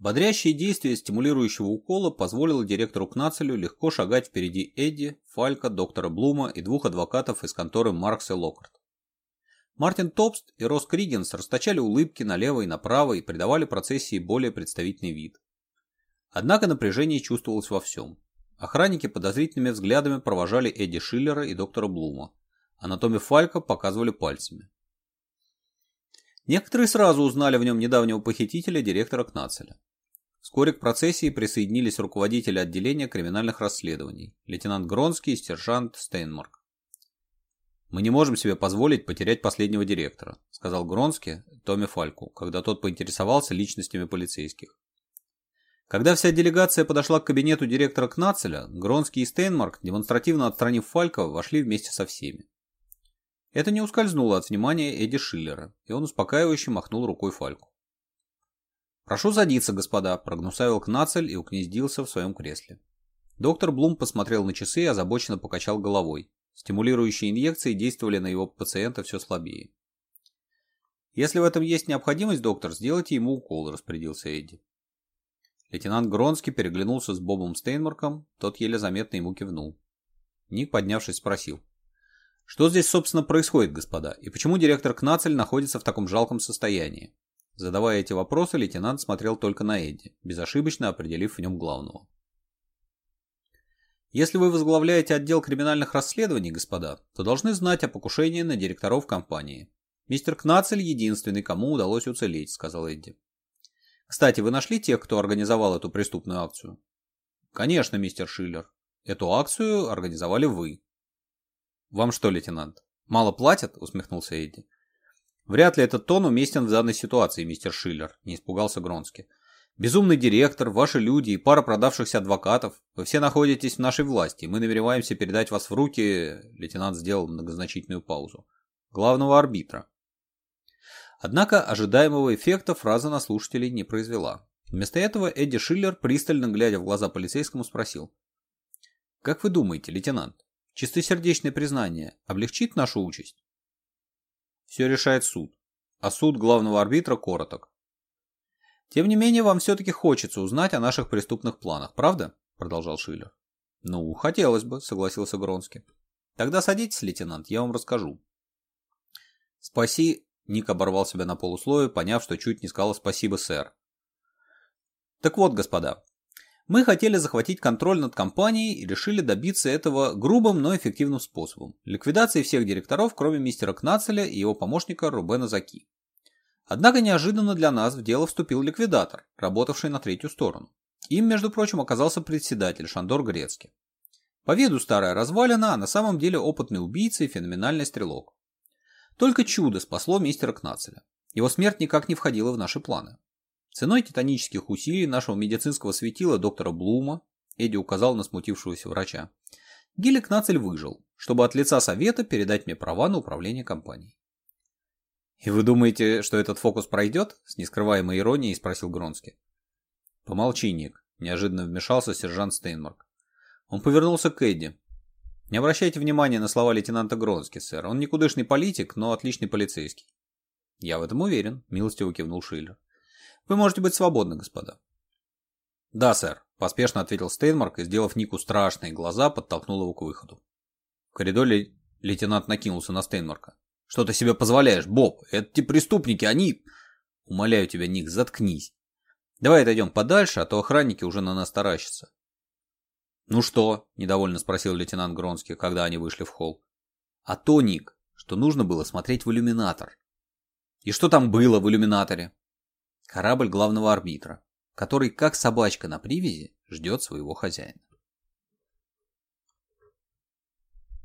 Бодрящее действие стимулирующего укола позволило директору Кнацелю легко шагать впереди Эдди, Фалька, доктора Блума и двух адвокатов из конторы Маркс и Локарт. Мартин Топст и Рос Кригенс расточали улыбки налево и направо и придавали процессии более представительный вид. Однако напряжение чувствовалось во всем. Охранники подозрительными взглядами провожали Эдди Шиллера и доктора Блума, а на Томе Фалька показывали пальцами. Некоторые сразу узнали в нем недавнего похитителя директора Кнацеля. Вскоре к процессии присоединились руководители отделения криминальных расследований, лейтенант Гронский и сержант Стейнмарк. «Мы не можем себе позволить потерять последнего директора», сказал Гронский Томми Фальку, когда тот поинтересовался личностями полицейских. Когда вся делегация подошла к кабинету директора Кнацеля, Гронский и Стейнмарк, демонстративно отстранив Фалька, вошли вместе со всеми. Это не ускользнуло от внимания Эдди Шиллера, и он успокаивающе махнул рукой Фальку. «Прошу садиться, господа», — прогнусавил Кнацель и укнездился в своем кресле. Доктор Блум посмотрел на часы и озабоченно покачал головой. Стимулирующие инъекции действовали на его пациента все слабее. «Если в этом есть необходимость, доктор, сделайте ему укол», — распорядился Эдди. Лейтенант Гронский переглянулся с Бобом Стейнмарком, тот еле заметно ему кивнул. Ник, поднявшись, спросил. «Что здесь, собственно, происходит, господа, и почему директор Кнацель находится в таком жалком состоянии?» Задавая эти вопросы, лейтенант смотрел только на Эдди, безошибочно определив в нем главного. Если вы возглавляете отдел криминальных расследований, господа, то должны знать о покушении на директоров компании. Мистер Кнацель единственный, кому удалось уцелеть, сказал Эдди. Кстати, вы нашли тех, кто организовал эту преступную акцию? Конечно, мистер Шиллер. Эту акцию организовали вы. Вам что, лейтенант, мало платят? Усмехнулся Эдди. Вряд ли этот тон уместен в данной ситуации, мистер Шиллер, не испугался Гронски. Безумный директор, ваши люди и пара продавшихся адвокатов. Вы все находитесь в нашей власти. Мы намереваемся передать вас в руки... Лейтенант сделал многозначительную паузу. Главного арбитра. Однако ожидаемого эффекта фраза на слушателей не произвела. Вместо этого Эдди Шиллер, пристально глядя в глаза полицейскому, спросил. «Как вы думаете, лейтенант, чистосердечное признание облегчит нашу участь?» Все решает суд. А суд главного арбитра короток. Тем не менее, вам все-таки хочется узнать о наших преступных планах, правда? Продолжал Шиллер. Ну, хотелось бы, согласился Гронский. Тогда садитесь, лейтенант, я вам расскажу. Спаси... Ник оборвал себя на полуслове, поняв, что чуть не сказал спасибо, сэр. Так вот, господа, мы хотели захватить контроль над компанией и решили добиться этого грубым, но эффективным способом – ликвидацией всех директоров, кроме мистера Кнацеля и его помощника Рубена Заки. Однако неожиданно для нас в дело вступил ликвидатор, работавший на третью сторону. Им, между прочим, оказался председатель Шандор Грецки. По виду старая развалина, а на самом деле опытный убийца и феноменальный стрелок. Только чудо спасло мистера Кнацеля. Его смерть никак не входила в наши планы. Ценой титанических усилий нашего медицинского светила доктора Блума, Эдди указал на смутившегося врача, Гилек Нацель выжил, чтобы от лица совета передать мне права на управление компанией. «И вы думаете, что этот фокус пройдет?» – с нескрываемой иронией спросил Гронски. «Помолчи, Ник», – неожиданно вмешался сержант Стейнмарк. Он повернулся к Эдди. «Не обращайте внимания на слова лейтенанта Гронски, сэр. Он никудышный политик, но отличный полицейский». «Я в этом уверен», – милостиво кивнул Шиллер. Вы можете быть свободны, господа. Да, сэр, поспешно ответил Стейнмарк и, сделав Нику страшные глаза, подтолкнул его к выходу. В коридоре лейтенант накинулся на Стейнмарка. Что ты себе позволяешь, Боб? Эти преступники, они... Умоляю тебя, Ник, заткнись. Давай отойдем подальше, а то охранники уже на нас таращатся. «Ну что?» – недовольно спросил лейтенант Гронский, когда они вышли в холл. «А то, Ник, что нужно было смотреть в иллюминатор». «И что там было в иллюминаторе?» корабль главного арбитра, который, как собачка на привязи, ждет своего хозяина.